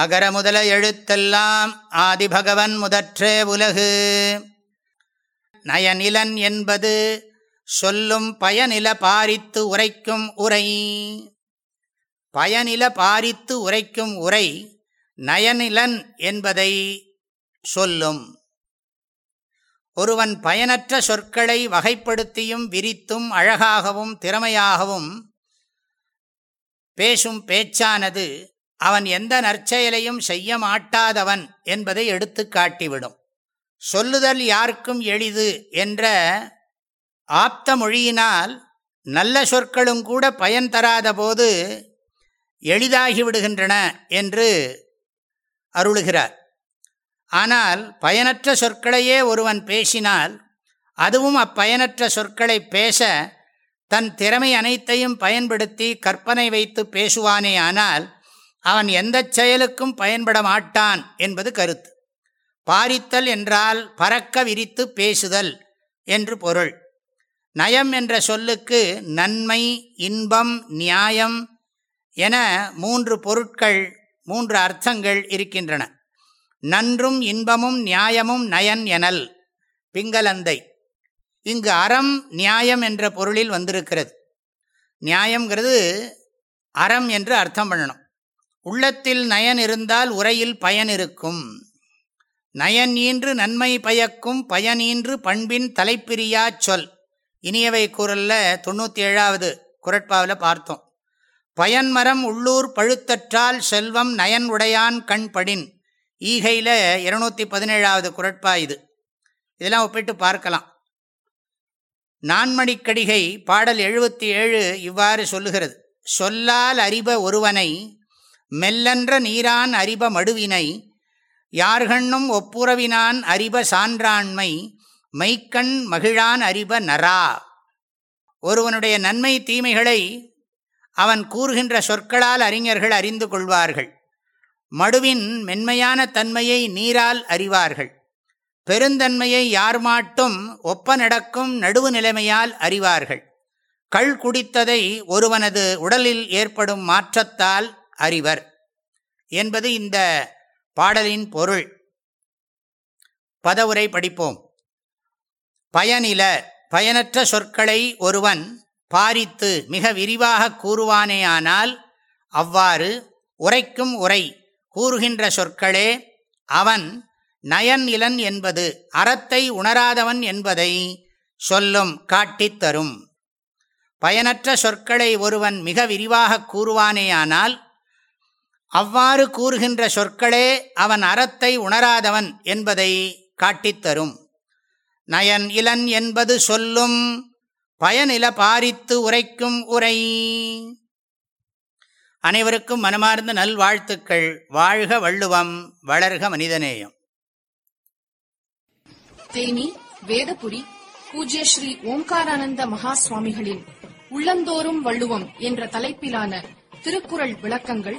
அகர முதல எழுத்தெல்லாம் ஆதிபகவன் முதற்றே உலகு. நயநிலன் என்பது சொல்லும் பயனில பாரித்து உரைக்கும் உரை. பயனில பாரித்து உரைக்கும் உரை நயனிலன் என்பதை சொல்லும். ஒருவன் பயனற்ற சொற்களை வகைப்படுத்தியும் விரித்தும் அழகாகவும் திறமையாகவும் பேசும் பேச்சானது அவன் எந்த நற்செயலையும் செய்ய மாட்டாதவன் என்பதை எடுத்து காட்டிவிடும். சொல்லுதல் யாருக்கும் எளிது என்ற ஆப்த மொழியினால் நல்ல சொற்களும் கூட பயன் தராத போது எளிதாகிவிடுகின்றன என்று அருளுகிறார். ஆனால் பயனற்ற சொற்களையே ஒருவன் பேசினால் அதுவும் அப்பயனற்ற சொற்களை பேச தன் திறமை அனைத்தையும் பயன்படுத்தி கற்பனை வைத்து பேசுவானே ஆனால் அவன் எந்த செயலுக்கும் பயன்பட மாட்டான் என்பது கருத்து. பாரித்தல் என்றால் பறக்க விரித்து பேசுதல் என்று பொருள். நயம் என்ற சொல்லுக்கு நன்மை இன்பம் நியாயம் என மூன்று பொருட்கள் மூன்று அர்த்தங்கள் இருக்கின்றன. நன்றும் இன்பமும் நியாயமும் நயன் எனல் பிங்களந்தை இங்கு அறம் நியாயம் என்ற பொருளில் வந்திருக்கிறது. நியாயங்கிறது அறம் என்று அர்த்தம் பண்ணணும். உள்ளத்தில் நயன் இருந்தால் உரையில் பயன் இருக்கும். நயன் ஈன்று நன்மை பயக்கும் பயனீன்று பண்பின் தலைப்பிரியா சொல். இனியவை குரல்ல தொண்ணூற்றி ஏழாவது குரட்பாவில் பார்த்தோம். பயன்மரம் உள்ளூர் பழுத்தற்றால் செல்வம் நயன் உடையான் கண் படின். ஈகையில் இருநூத்தி பதினேழாவது குரட்பா இது. இதெல்லாம் ஒப்பிட்டு பார்க்கலாம். நான்மணிக்கடிகை பாடல் எழுபத்தி ஏழு இவ்வாறு சொல்லுகிறது. சொல்லால் அறிப ஒருவனை மெல்லன்ற நீரான் அறிப மடுவினை யார்கண்ணும் ஒப்புரவினான் அறிப சான்றாண்மை மைக்கண் மகிழான் அறிப நரா ஒருவனுடைய நன்மை தீமைகளை அவன் கூறுகின்ற சொற்களால் அறிஞர்கள் அறிந்து கொள்வார்கள். மடுவின் மென்மையான தன்மையை நீரால் அறிவார்கள். பெருந்தன்மையை யார் மாட்டும் ஒப்ப நடக்கும் நடுவு நிலைமையால் அறிவார்கள். கள் குடித்ததை ஒருவனது உடலில் ஏற்படும் மாற்றத்தால் அறிவர் என்பது இந்த பாடலின் பொருள். பதவுரை படிப்போம். பயனில பயனற்ற சொற்களை ஒருவன் பாரித்து மிக விரிவாக கூறுவானேயானால் அவ்வாறு உரைக்கும் உரை கூறுகின்ற சொற்களே அவன் நயன் இலன் என்பது அறத்தை உணராதவன் என்பதை சொல்லும் காட்டித்தரும் பயனற்ற சொற்களை ஒருவன் மிக விரிவாக கூறுவானேயானால் அவ்வாறு கூறுகின்ற சொற்களே அவன் அறத்தை உணராதவன் என்பதை காட்டித்தரும் நயன் இளன் என்பது சொல்லும் பயனில பாரித்து உரைக்கும் உரை. அனைவருக்கும் மனமார்ந்த நல்வாழ்த்துக்கள். வாழ்க வள்ளுவம் வளர்க மனிதநேயம். தேனி வேதபுரி பூஜ்ய ஸ்ரீ ஓம்காரானந்த மகா சுவாமிகளின் உள்ளந்தோறும் வள்ளுவம் என்ற தலைப்பிலான திருக்குறள் விளக்கங்கள்